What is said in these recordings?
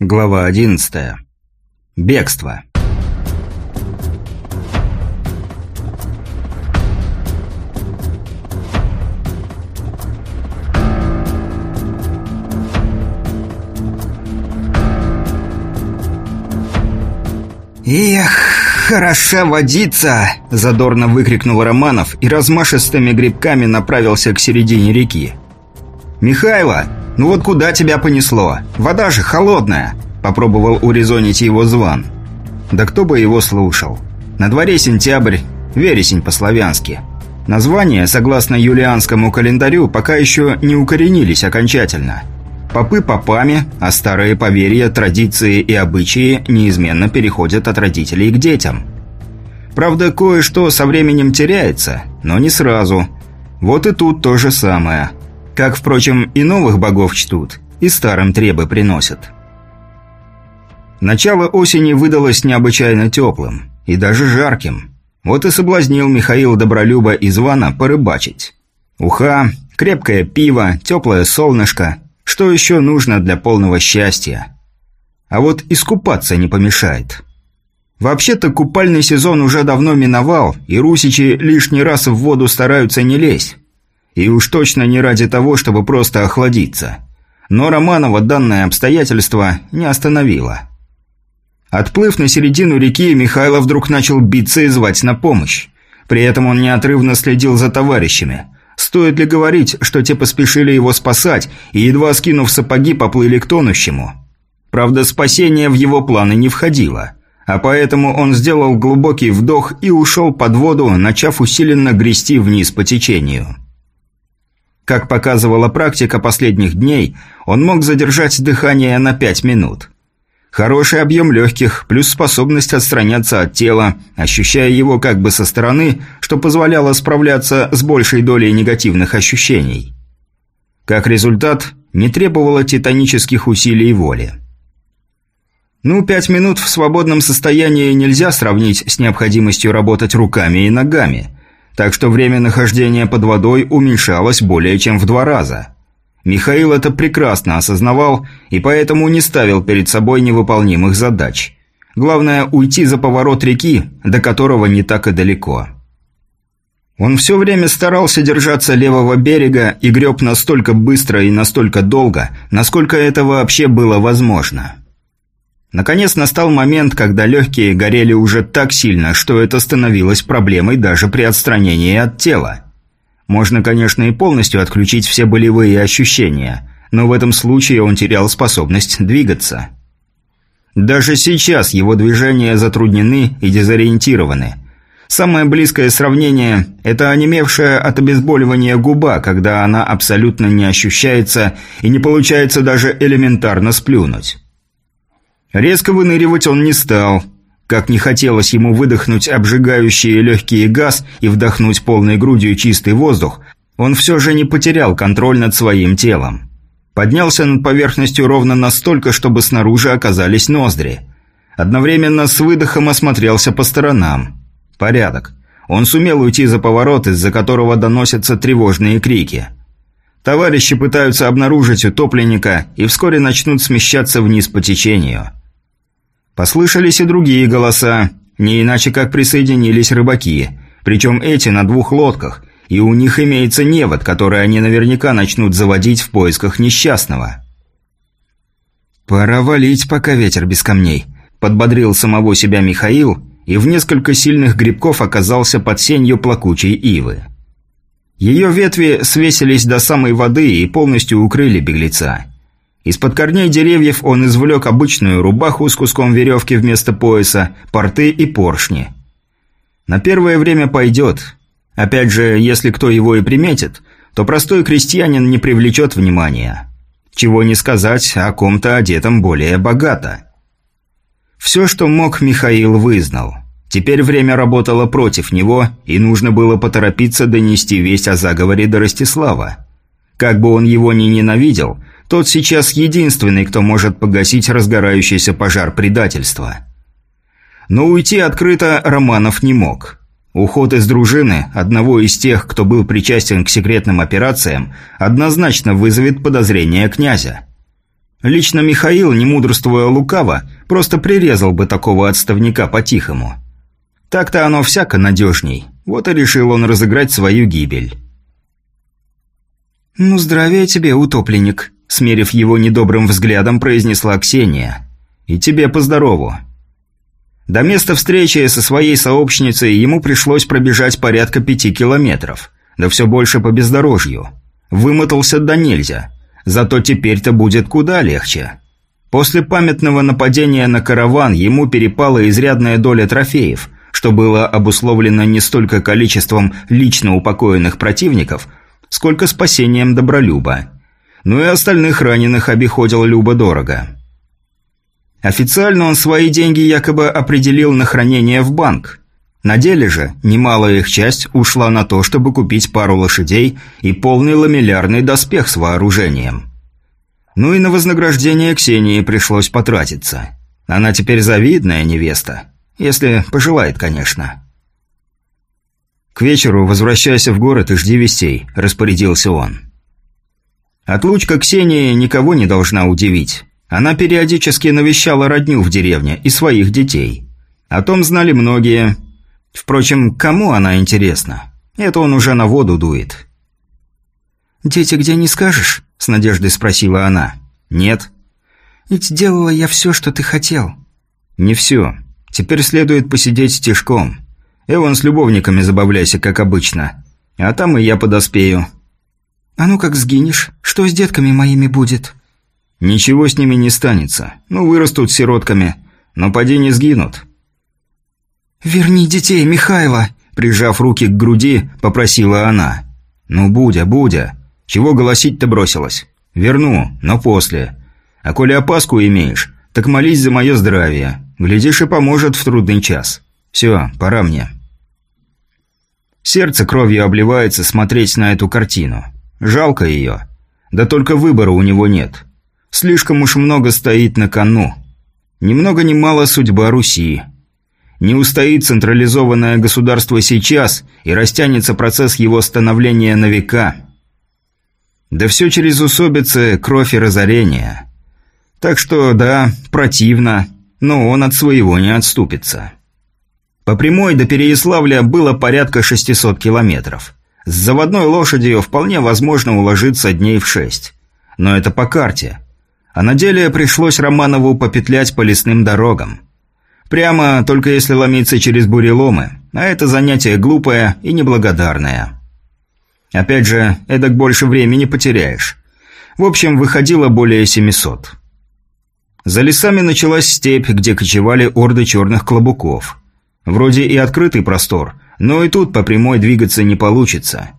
Глава 11. Бегство. «Эх, хороша водица!» – задорно выкрикнул Романов и размашистыми грибками направился к середине реки. «Михайло, ну вот куда тебя понесло? Вода же холодная!» – попробовал урезонить его Зван. Да кто бы его слушал. На дворе сентябрь, вересень по-славянски. Названия, согласно юлианскому календарю, пока еще не укоренились окончательно. Попы попами, а старые поверья, традиции и обычаи неизменно переходят от родителей к детям. Правда, кое-что со временем теряется, но не сразу. Вот и тут то же самое – как, впрочем, и новых богов чтут, и старым требы приносят. Начало осени выдалось необычайно теплым, и даже жарким. Вот и соблазнил Михаил Добролюба из Вана порыбачить. Уха, крепкое пиво, теплое солнышко. Что еще нужно для полного счастья? А вот искупаться не помешает. Вообще-то купальный сезон уже давно миновал, и русичи лишний раз в воду стараются не лезть. И уж точно не ради того, чтобы просто охладиться. Но Романова данное обстоятельство не остановило. Отплыв на середину реки, Михайлов вдруг начал биться и звать на помощь. При этом он неотрывно следил за товарищами. Стоит ли говорить, что те поспешили его спасать и, едва скинув сапоги, поплыли к тонущему? Правда, спасение в его планы не входило. А поэтому он сделал глубокий вдох и ушел под воду, начав усиленно грести вниз по течению. Как показывала практика последних дней, он мог задержать дыхание на 5 минут. Хороший объем легких, плюс способность отстраняться от тела, ощущая его как бы со стороны, что позволяло справляться с большей долей негативных ощущений. Как результат, не требовало титанических усилий воли. Ну, пять минут в свободном состоянии нельзя сравнить с необходимостью работать руками и ногами – так что время нахождения под водой уменьшалось более чем в два раза. Михаил это прекрасно осознавал и поэтому не ставил перед собой невыполнимых задач. Главное – уйти за поворот реки, до которого не так и далеко. Он все время старался держаться левого берега и греб настолько быстро и настолько долго, насколько это вообще было возможно. Наконец настал момент, когда легкие горели уже так сильно, что это становилось проблемой даже при отстранении от тела. Можно, конечно, и полностью отключить все болевые ощущения, но в этом случае он терял способность двигаться. Даже сейчас его движения затруднены и дезориентированы. Самое близкое сравнение – это онемевшая от обезболивания губа, когда она абсолютно не ощущается и не получается даже элементарно сплюнуть. Резко выныривать он не стал. Как не хотелось ему выдохнуть обжигающие легкие газ и вдохнуть полной грудью чистый воздух, он все же не потерял контроль над своим телом. Поднялся над поверхностью ровно настолько, чтобы снаружи оказались ноздри. Одновременно с выдохом осмотрелся по сторонам. Порядок. Он сумел уйти за поворот, из-за которого доносятся тревожные крики. Товарищи пытаются обнаружить утопленника и вскоре начнут смещаться вниз по течению. Послышались и другие голоса, не иначе как присоединились рыбаки, причем эти на двух лодках, и у них имеется невод, который они наверняка начнут заводить в поисках несчастного. «Пора валить, пока ветер без камней», – подбодрил самого себя Михаил, и в несколько сильных грибков оказался под сенью плакучей ивы. Ее ветви свесились до самой воды и полностью укрыли беглеца. Из-под корней деревьев он извлек обычную рубаху с куском веревки вместо пояса, порты и поршни. На первое время пойдет. Опять же, если кто его и приметит, то простой крестьянин не привлечет внимания. Чего не сказать о ком-то одетом более богато. Все, что мог, Михаил вызнал. Теперь время работало против него, и нужно было поторопиться донести весть о заговоре до Ростислава. Как бы он его ни ненавидел, тот сейчас единственный, кто может погасить разгорающийся пожар предательства. Но уйти открыто Романов не мог. Уход из дружины, одного из тех, кто был причастен к секретным операциям, однозначно вызовет подозрение князя. Лично Михаил, не мудрствуя лукаво, просто прирезал бы такого отставника по-тихому. Так-то оно всяко надежней. Вот и решил он разыграть свою гибель. «Ну, здравия тебе, утопленник», – смерив его недобрым взглядом, произнесла Ксения. «И тебе поздорову». До места встречи со своей сообщницей ему пришлось пробежать порядка пяти километров, да все больше по бездорожью. Вымотался до нельзя. Зато теперь-то будет куда легче. После памятного нападения на караван ему перепала изрядная доля трофеев, что было обусловлено не столько количеством лично упокоенных противников, сколько спасением Добролюба. Ну и остальных раненых обиходил Люба дорого. Официально он свои деньги якобы определил на хранение в банк. На деле же немалая их часть ушла на то, чтобы купить пару лошадей и полный ламеллярный доспех с вооружением. Ну и на вознаграждение Ксении пришлось потратиться. Она теперь завидная невеста. Если пожелает, конечно. «К вечеру возвращайся в город и жди вестей», – распорядился он. Отлучка Ксении никого не должна удивить. Она периодически навещала родню в деревне и своих детей. О том знали многие. Впрочем, кому она интересна? Это он уже на воду дует. «Дети где не скажешь?» – с надеждой спросила она. «Нет». «Ведь делала я все, что ты хотел». «Не все. Теперь следует посидеть тишком. Эван с любовниками забавляйся, как обычно. А там и я подоспею». «А ну как сгинешь? Что с детками моими будет?» Ничего с ними не станется. Ну, вырастут сиротками. Но поди не сгинут. «Верни детей, Михайло!» Прижав руки к груди, попросила она. «Ну, Будя, Будя, чего голосить-то бросилась? Верну, но после. А коли опаску имеешь, так молись за мое здравие. Глядишь и поможет в трудный час. Все, пора мне». Сердце кровью обливается смотреть на эту картину. Жалко ее. Да только выбора у него нет. Слишком уж много стоит на кону. Ни много ни мало судьба Руси. Не устоит централизованное государство сейчас, и растянется процесс его становления на века. Да все через усобицы, кровь и разорение. Так что, да, противно, но он от своего не отступится. По прямой до Переяславля было порядка 600 километров. С заводной лошадью вполне возможно уложиться дней в шесть. Но это по карте – а на деле пришлось Романову попетлять по лесным дорогам. Прямо только если ломиться через буреломы, а это занятие глупое и неблагодарное. Опять же, эдак больше времени потеряешь. В общем, выходило более 700. За лесами началась степь, где кочевали орды черных клобуков. Вроде и открытый простор, но и тут по прямой двигаться не получится.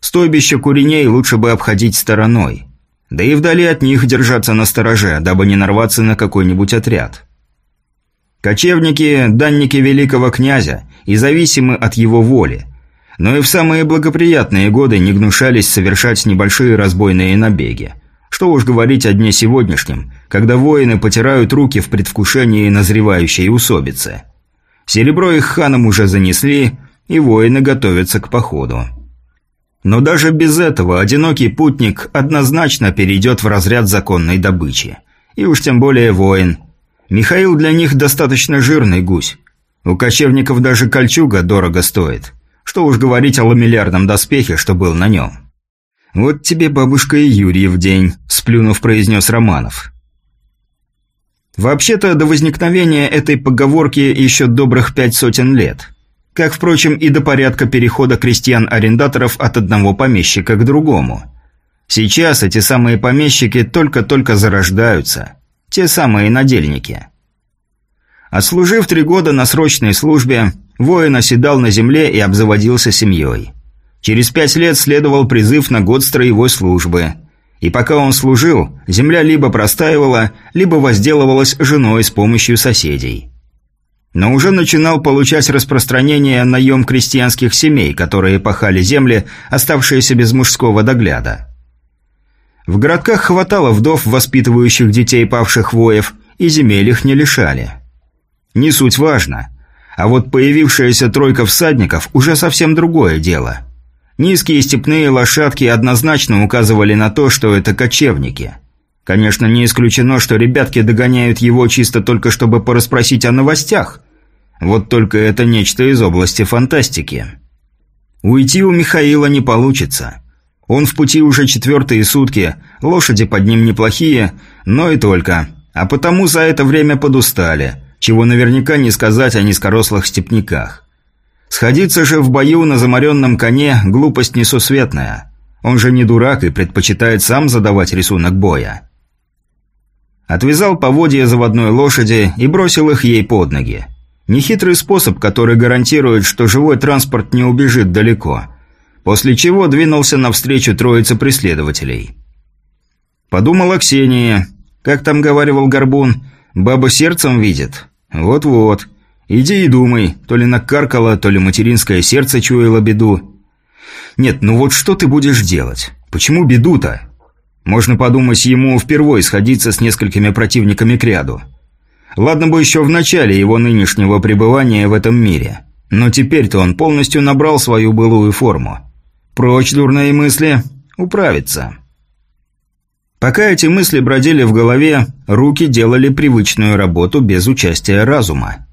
Стойбище куреней лучше бы обходить стороной. Да и вдали от них держаться на стороже, дабы не нарваться на какой-нибудь отряд. Кочевники – данники великого князя и зависимы от его воли. Но и в самые благоприятные годы не гнушались совершать небольшие разбойные набеги. Что уж говорить о дне сегодняшнем, когда воины потирают руки в предвкушении назревающей усобицы. Серебро их ханам уже занесли, и воины готовятся к походу. Но даже без этого одинокий путник однозначно перейдет в разряд законной добычи. И уж тем более воин. Михаил для них достаточно жирный гусь. У кочевников даже кольчуга дорого стоит. Что уж говорить о ламеллярном доспехе, что был на нем. «Вот тебе бабушка и Юрий в день», – сплюнув, произнес Романов. Вообще-то до возникновения этой поговорки еще добрых пять сотен лет – как, впрочем, и до порядка перехода крестьян-арендаторов от одного помещика к другому. Сейчас эти самые помещики только-только зарождаются. Те самые надельники. Отслужив три года на срочной службе, воин оседал на земле и обзаводился семьей. Через пять лет следовал призыв на год строевой службы. И пока он служил, земля либо простаивала, либо возделывалась женой с помощью соседей но уже начинал получать распространение наем крестьянских семей, которые пахали земли, оставшиеся без мужского догляда. В городках хватало вдов, воспитывающих детей павших воев, и земель их не лишали. Не суть важно. А вот появившаяся тройка всадников уже совсем другое дело. Низкие степные лошадки однозначно указывали на то, что это кочевники – Конечно, не исключено, что ребятки догоняют его чисто только чтобы порасспросить о новостях. Вот только это нечто из области фантастики. Уйти у Михаила не получится. Он в пути уже четвертые сутки, лошади под ним неплохие, но и только. А потому за это время подустали, чего наверняка не сказать о низкорослых степняках. Сходиться же в бою на заморенном коне – глупость несусветная. Он же не дурак и предпочитает сам задавать рисунок боя. Отвязал поводья заводной лошади и бросил их ей под ноги. Нехитрый способ, который гарантирует, что живой транспорт не убежит далеко. После чего двинулся навстречу троице преследователей. Подумала Ксения. Как там говаривал Горбун, баба сердцем видит. Вот-вот. Иди и думай, то ли накаркало, то ли материнское сердце чуяло беду. Нет, ну вот что ты будешь делать? Почему беду-то? Можно подумать, ему впервые сходиться с несколькими противниками к ряду. Ладно бы еще в начале его нынешнего пребывания в этом мире. Но теперь-то он полностью набрал свою былую форму. Прочь дурные мысли, управиться. Пока эти мысли бродили в голове, руки делали привычную работу без участия разума.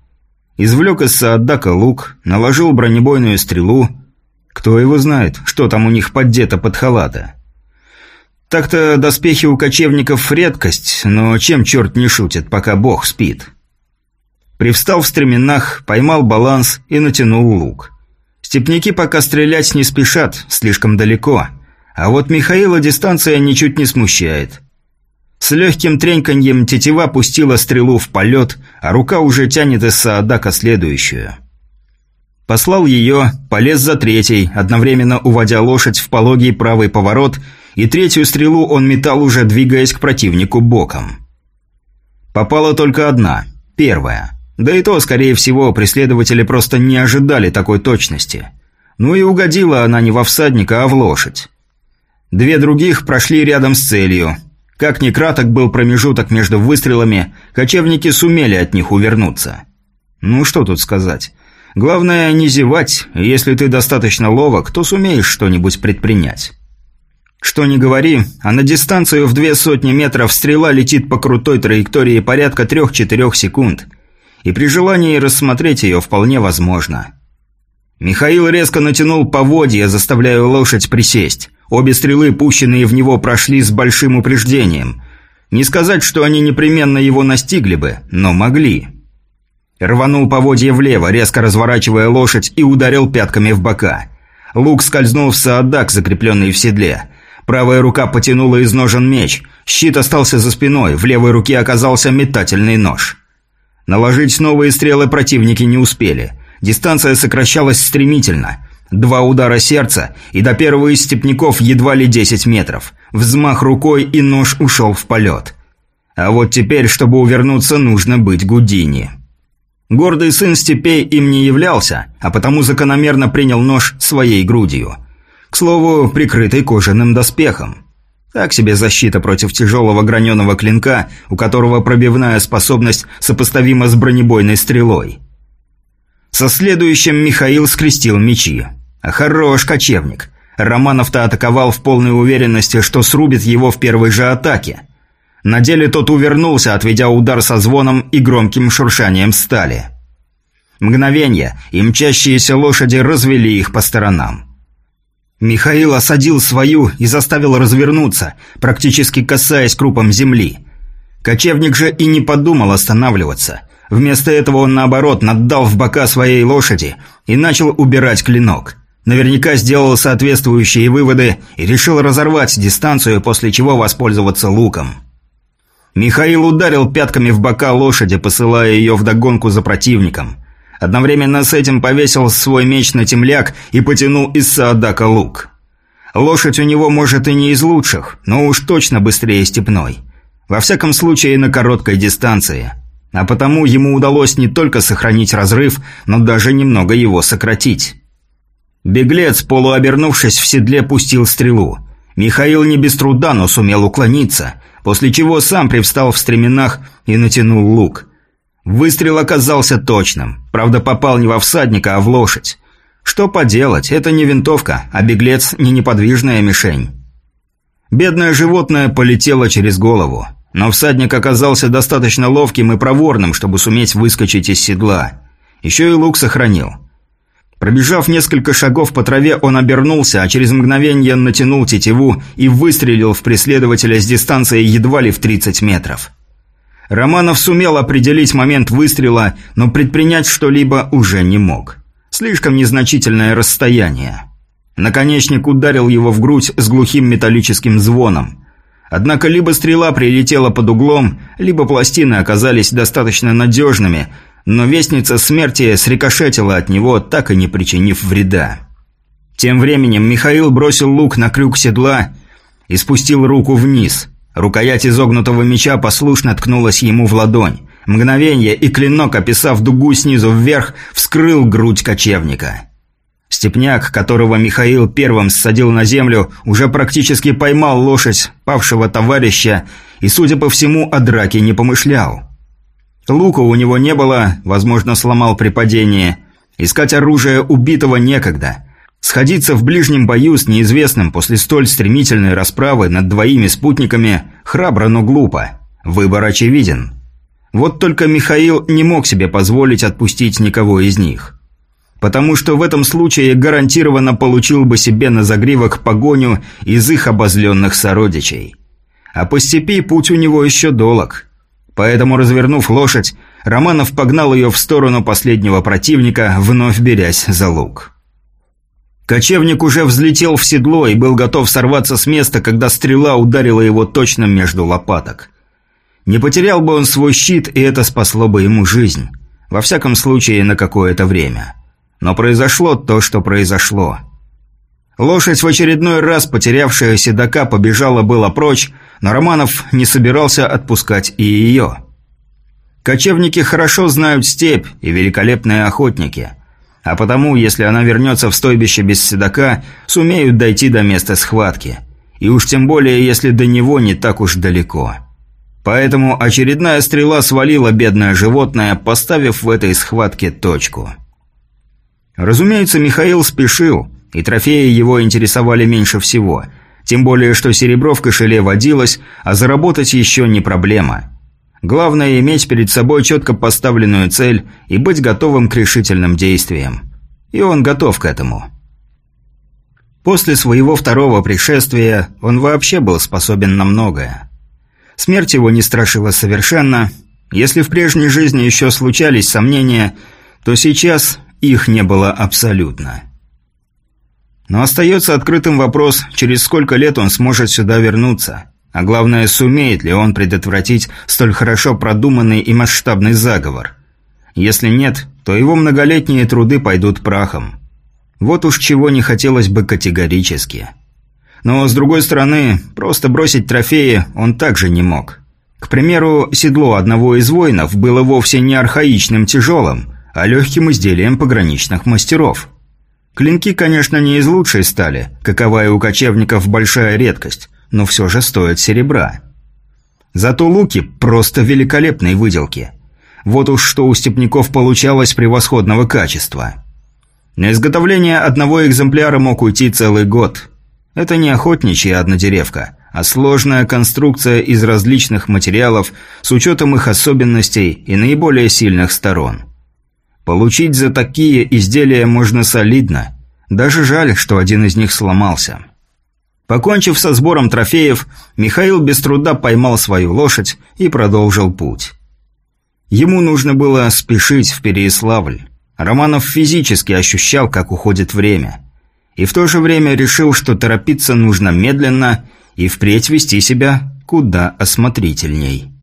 Извлек из Сааддака лук, наложил бронебойную стрелу. Кто его знает, что там у них поддето под халата. Так-то доспехи у кочевников редкость, но чем черт не шутит, пока бог спит. Привстал в стременах, поймал баланс и натянул лук. Степняки пока стрелять не спешат, слишком далеко. А вот Михаила дистанция ничуть не смущает. С легким треньканьем тетива пустила стрелу в полет, а рука уже тянет из Саадака следующую. Послал ее, полез за третьей, одновременно уводя лошадь в пологий правый поворот – и третью стрелу он метал уже двигаясь к противнику боком. Попала только одна, первая. Да и то, скорее всего, преследователи просто не ожидали такой точности. Ну и угодила она не во всадника, а в лошадь. Две других прошли рядом с целью. Как ни краток был промежуток между выстрелами, кочевники сумели от них увернуться. Ну что тут сказать. Главное не зевать, если ты достаточно ловок, то сумеешь что-нибудь предпринять. Что ни говори, а на дистанцию в две сотни метров стрела летит по крутой траектории порядка 3-4 секунд. И при желании рассмотреть ее вполне возможно. Михаил резко натянул поводья, заставляя лошадь присесть. Обе стрелы, пущенные в него, прошли с большим упреждением. Не сказать, что они непременно его настигли бы, но могли. Рванул поводья влево, резко разворачивая лошадь и ударил пятками в бока. Лук скользнул в саадак, закрепленный в седле. Правая рука потянула из ножен меч. Щит остался за спиной, в левой руке оказался метательный нож. Наложить новые стрелы противники не успели. Дистанция сокращалась стремительно. Два удара сердца, и до первого из степняков едва ли 10 метров. Взмах рукой, и нож ушел в полет. А вот теперь, чтобы увернуться, нужно быть Гудини. Гордый сын степей им не являлся, а потому закономерно принял нож своей грудью – к слову, прикрытый кожаным доспехом. Так себе защита против тяжелого граненого клинка, у которого пробивная способность сопоставима с бронебойной стрелой. Со следующим Михаил скрестил мечи. А хорош кочевник. Романов-то атаковал в полной уверенности, что срубит его в первой же атаке. На деле тот увернулся, отведя удар со звоном и громким шуршанием стали. Мгновение, и мчащиеся лошади развели их по сторонам. Михаил осадил свою и заставил развернуться, практически касаясь крупом земли. Кочевник же и не подумал останавливаться. Вместо этого он, наоборот, наддал в бока своей лошади и начал убирать клинок. Наверняка сделал соответствующие выводы и решил разорвать дистанцию, после чего воспользоваться луком. Михаил ударил пятками в бока лошади, посылая ее вдогонку за противником. Одновременно с этим повесил свой меч на темляк и потянул из Саадака лук. Лошадь у него, может, и не из лучших, но уж точно быстрее степной. Во всяком случае, на короткой дистанции. А потому ему удалось не только сохранить разрыв, но даже немного его сократить. Беглец, полуобернувшись в седле, пустил стрелу. Михаил не без труда, но сумел уклониться, после чего сам привстал в стременах и натянул лук – Выстрел оказался точным. Правда, попал не во всадника, а в лошадь. Что поделать, это не винтовка, а беглец не неподвижная мишень. Бедное животное полетело через голову, но всадник оказался достаточно ловким и проворным, чтобы суметь выскочить из седла. Еще и лук сохранил. Пробежав несколько шагов по траве, он обернулся, а через мгновение натянул тетиву и выстрелил в преследователя с дистанции едва ли в 30 метров. Романов сумел определить момент выстрела, но предпринять что-либо уже не мог. Слишком незначительное расстояние. Наконечник ударил его в грудь с глухим металлическим звоном. Однако либо стрела прилетела под углом, либо пластины оказались достаточно надежными, но вестница смерти срикошетила от него, так и не причинив вреда. Тем временем Михаил бросил лук на крюк седла и спустил руку вниз. Рукоять изогнутого меча послушно ткнулась ему в ладонь. Мгновение, и клинок, описав дугу снизу вверх, вскрыл грудь кочевника. Степняк, которого Михаил первым ссадил на землю, уже практически поймал лошадь павшего товарища и, судя по всему, о драке не помышлял. Лука у него не было, возможно, сломал при падении. Искать оружие убитого некогда. Сходиться в ближнем бою с неизвестным после столь стремительной расправы над двоими спутниками храбро, но глупо. Выбор очевиден. Вот только Михаил не мог себе позволить отпустить никого из них. Потому что в этом случае гарантированно получил бы себе на загривок погоню из их обозленных сородичей. А по степи путь у него еще долг. Поэтому, развернув лошадь, Романов погнал ее в сторону последнего противника, вновь берясь за лук. Кочевник уже взлетел в седло и был готов сорваться с места, когда стрела ударила его точно между лопаток. Не потерял бы он свой щит, и это спасло бы ему жизнь. Во всяком случае, на какое-то время. Но произошло то, что произошло. Лошадь в очередной раз, потерявшая седока, побежала было прочь, но Романов не собирался отпускать и ее. Кочевники хорошо знают степь и великолепные охотники. А потому, если она вернется в стойбище без седока, сумеют дойти до места схватки. И уж тем более, если до него не так уж далеко. Поэтому очередная стрела свалила бедное животное, поставив в этой схватке точку. Разумеется, Михаил спешил, и трофеи его интересовали меньше всего – тем более, что серебро в кошеле водилось, а заработать еще не проблема. Главное – иметь перед собой четко поставленную цель и быть готовым к решительным действиям. И он готов к этому. После своего второго пришествия он вообще был способен на многое. Смерть его не страшила совершенно. Если в прежней жизни еще случались сомнения, то сейчас их не было абсолютно. Но остается открытым вопрос, через сколько лет он сможет сюда вернуться. А главное, сумеет ли он предотвратить столь хорошо продуманный и масштабный заговор. Если нет, то его многолетние труды пойдут прахом. Вот уж чего не хотелось бы категорически. Но, с другой стороны, просто бросить трофеи он также не мог. К примеру, седло одного из воинов было вовсе не архаичным тяжелым, а легким изделием пограничных мастеров – Клинки, конечно, не из лучшей стали, каковая у кочевников большая редкость, но все же стоят серебра. Зато луки просто великолепной выделки. Вот уж что у степняков получалось превосходного качества. На изготовление одного экземпляра мог уйти целый год. Это не охотничья однодеревка, а сложная конструкция из различных материалов с учетом их особенностей и наиболее сильных сторон. Получить за такие изделия можно солидно. Даже жаль, что один из них сломался. Покончив со сбором трофеев, Михаил без труда поймал свою лошадь и продолжил путь. Ему нужно было спешить в Переяславль. Романов физически ощущал, как уходит время. И в то же время решил, что торопиться нужно медленно и впредь вести себя куда осмотрительней.